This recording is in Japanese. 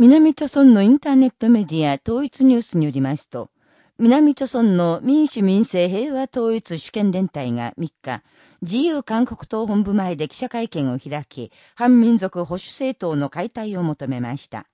南朝村のインターネットメディア統一ニュースによりますと、南朝村の民主民政平和統一主権連帯が3日、自由韓国党本部前で記者会見を開き、反民族保守政党の解体を求めました。